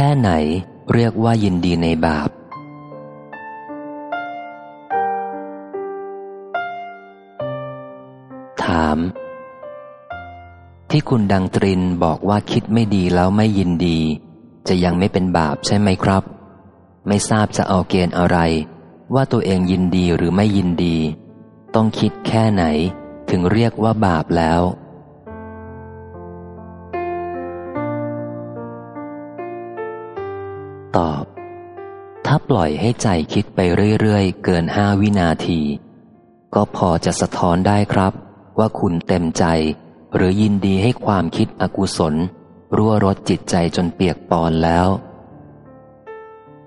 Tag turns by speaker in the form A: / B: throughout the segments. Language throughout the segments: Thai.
A: ค่ไหนเรียกว่ายินดีในบาป ถาม ที่คุณดังตรินบอกว่าคิดไม่ดีแล้วไม่ยินดี จะยังไม่เป็นบาปใช่ไหมครับ ไม่ทราบจะเอาเกณฑ์อะไร ว่าตัวเองยินดีหรือไม่ยินดี ต้องคิดแค่ไหนถึงเรียกว่าบาปแล้ว ตอบ ถ้าปล่อยให้ใจคิดไปเรื่อยๆ เกินห้าวินาที ก็พอจะสะท้อนได้ครับ ว่าคุณเต็มใจ หรือยินดีให้ความคิดอกุศล รั่วรดจิตใจจนเปียกปอนแล้ว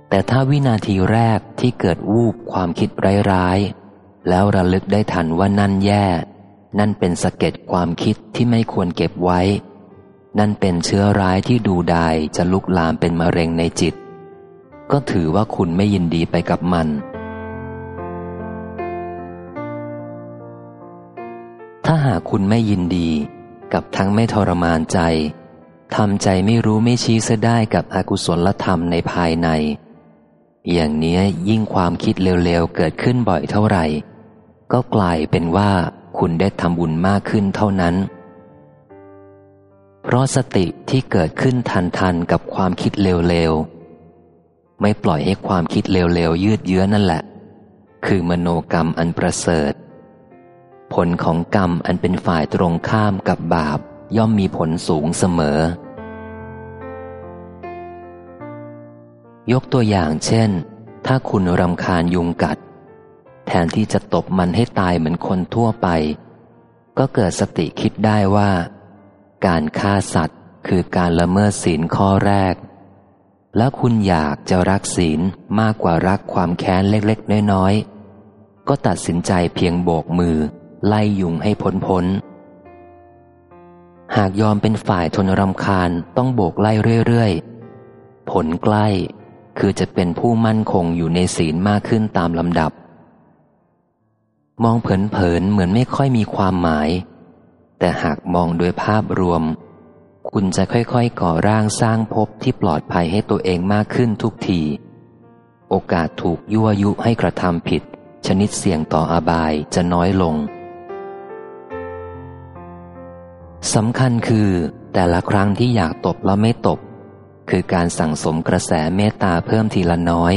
A: แต่ถ้าวินาทีแรกที่เกิดวูบความคิดร้ายๆ แล้วระลึกได้ทันว่านั่นแย่ นั่นเป็นสะเก็ดความคิดที่ไม่ควรเก็บไว้นั่นเป็นเชื้อร้ายที่ดูดายจะลุกลามเป็นมะเร็งในจิต ก็ถือว่าคุณไม่ยินดีไปกับมัน ถ้าหากคุณไม่ยินดีกับทั้งไม่ทรมานใจทำใจไม่รู้ไม่ชี้เสียได้กับอกุศลธรรมในภายใน อย่างนี้ยิ่งความคิดเร็วๆเกิดขึ้นบ่อยเท่าไหร่ ก็กลายเป็นว่าคุณได้ทำบุญมากขึ้นเท่านั้น เพราะสติที่เกิดขึ้นทันๆกับความคิดเร็วๆ ไม่ปล่อยให้ความคิดเร็วๆยืดเยื้อนั่นแหละ คือมโนกรรมอันประเสริฐ ผลของกรรมอันเป็นฝ่ายตรงข้ามกับบาปย่อมมีผลสูงเสมอ ยกตัวอย่างเช่น ถ้าคุณรำคาญยุงกัด แทนที่จะตบมันให้ตายเหมือนคนทั่วไป ก็เกิดสติคิดได้ว่า การฆ่าสัตว์คือการละเมิดศีลข้อแรก แล้วคุณอยากจะรักศีลมากกว่ารักความแค้นเล็กๆ น้อยๆ ก็ตัดสินใจเพียงโบกมือ ไล่ยุงให้พ้นพ้น หากยอมเป็นฝ่ายทนรำคาญต้องโบกไล่เรื่อยๆ ผลใกล้คือจะเป็นผู้มั่นคงอยู่ในศีลมากขึ้นตามลำดับ มองเผินๆเหมือนไม่ค่อยมีความหมาย แต่หากมองโดยภาพรวม คุณจะค่อยๆ ก่อร่างสร้างภพที่ปลอดภัยให้ตัวเองมากขึ้นทุกที โอกาสถูกยั่วยุให้กระทำผิด ชนิดเสี่ยงต่ออบายจะน้อยลงสำคัญคือ แต่ละครั้งที่อยากตบแล้วไม่ตบ คือการสั่งสมกระแสเมตตาเพิ่มทีละน้อย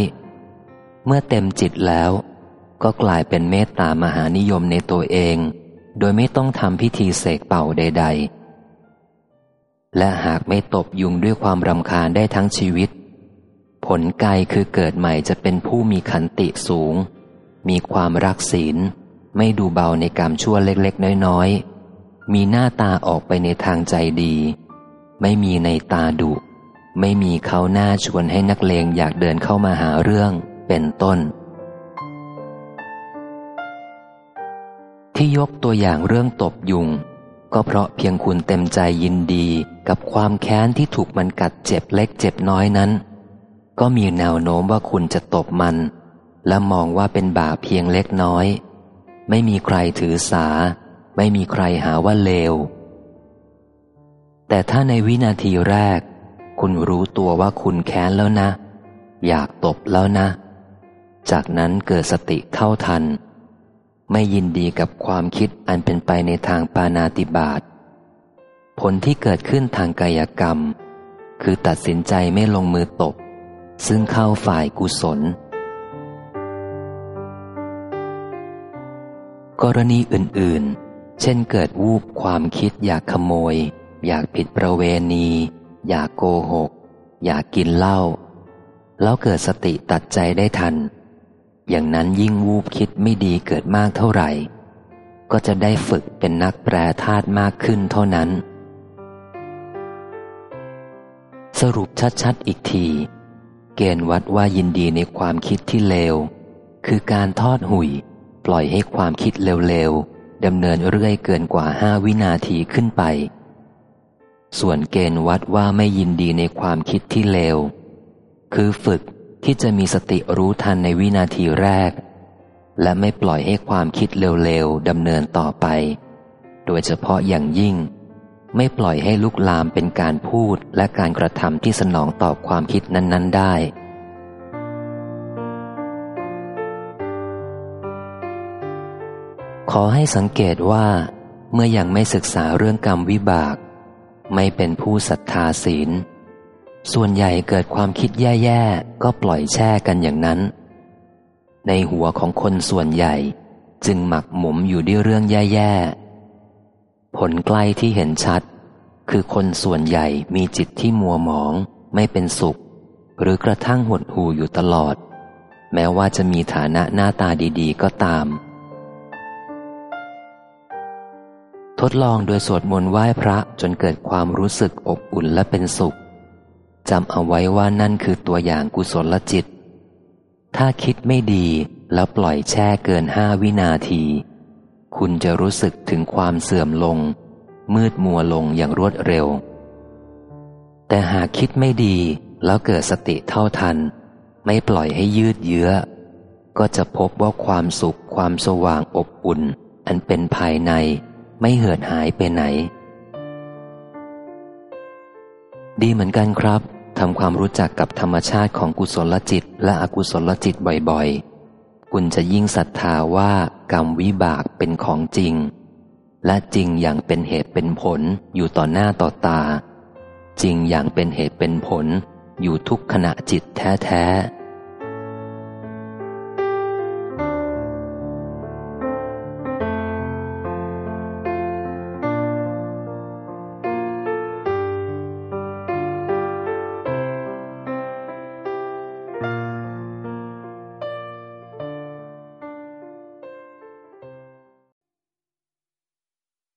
A: เมื่อเต็มจิตแล้ว ก็กลายเป็นเมตตามหานิยมในตัวเอง โดยไม่ต้องทำพิธีเสกเป่าใด ๆ และหากไม่ตบยุงด้วยความรำคาญได้ทั้งชีวิต ผลไกลคือเกิดใหม่จะเป็นผู้มีขันติสูง มีความรักศีล ไม่ดูเบาในกรรมชั่วเล็กๆ น้อยๆ มีหน้าตาออกไปในทางใจดี ไม่มีในตาดุ ไม่มีเขาหน้าชวนให้นักเลงอยากเดินเข้ามาหาเรื่องเป็นต้น ที่ยกตัวอย่างเรื่องตบยุง ก็เพราะเพียงคุณเต็มใจยินดีกับความแค้นที่ถูกมันกัดเจ็บเล็กเจ็บน้อยนั้น ก็มีแนวโน้มว่าคุณจะตบมัน และมองว่าเป็นบาปเพียงเล็กน้อย ไม่มีใครถือสา ไม่มีใครหาว่าเลว แต่ถ้าในวินาทีแรก คุณรู้ตัวว่าคุณแค้นแล้วนะ อยากตบแล้วนะ จากนั้นเกิดสติเท่าทัน ไม่ยินดีกับความคิดอันเป็นไปในทางปานาติบาตผลที่เกิดขึ้นทางกายกรรม คือตัดสินใจไม่ลงมือตบ ซึ่งเข้าฝ่ายกุศล กรณีอื่นๆ เช่นเกิดวูบความคิดอยากขโมย อยากผิดประเวณี อยากโกหก อยากกินเหล้าแล้วเกิดสติตัดใจได้ทัน อย่างนั้นยิ่งวูบคิดไม่ดีเกิดมากเท่าไหร่ ก็จะได้ฝึกเป็นนักแปรธาตุมากขึ้นเท่านั้น สรุปชัดๆอีกที เกณฑ์วัดว่ายินดีในความคิดที่เลว คือการทอดหุยปล่อยให้ความคิดเร็วๆดำเนินเรื่อยเกินกว่าห้าวินาทีขึ้นไป ส่วนเกณฑ์วัดว่าไม่ยินดีในความคิดที่เลว คือฝึก ที่จะมีสติรู้ทันในวินาทีแรก และไม่ปล่อยให้ความคิดเร็วๆดำเนินต่อไป โดยเฉพาะอย่างยิ่ง ไม่ปล่อยให้ลุกลามเป็นการพูดและการกระทำที่สนองตอบความคิดนั้น ๆ ได้ขอให้สังเกตว่าเมื่อยังไม่ศึกษาเรื่องกรรมวิบาก ไม่เป็นผู้ศรัทธาศีล ส่วนใหญ่เกิดความคิดแย่ๆ ก็ปล่อยแช่กันอย่างนั้น ในหัวของคนส่วนใหญ่จึงหมักหมมอยู่ด้วยเรื่องแย่ๆ ผลใกล้ที่เห็นชัด คือคนส่วนใหญ่มีจิตที่มัวหมอง ไม่เป็นสุข หรือกระทั่งหดหูอยู่ตลอด แม้ว่าจะมีฐานะหน้าตาดีๆ ก็ตาม ทดลองโดยสวดมนต์ไหว้พระจนเกิดความรู้สึกอบอุ่นและเป็นสุข จำเอาไว้ว่านั่นคือตัวอย่างกุศลจิต ถ้าคิดไม่ดีแล้วปล่อยแช่เกินห้าวินาที คุณจะรู้สึกถึงความเสื่อมลง มืดมัวลงอย่างรวดเร็ว แต่หากคิดไม่ดีแล้วเกิดสติเท่าทัน ไม่ปล่อยให้ยืดเยื้อ ก็จะพบว่าความสุขความสว่างอบอุ่น อันเป็นภายในไม่เหือดหายไปไหน ดีเหมือนกันครับ ทำความรู้จักกับธรรมชาติของกุศลจิต และอกุศลจิตบ่อยๆ คุณจะยิ่งศรัทธาว่ากรรมวิบากเป็นของจริง และจริงอย่างเป็นเหตุเป็นผลอยู่ต่อหน้าต่อตา จริงอย่างเป็นเหตุเป็นผลอยู่ทุกขณะจิตแท้ๆ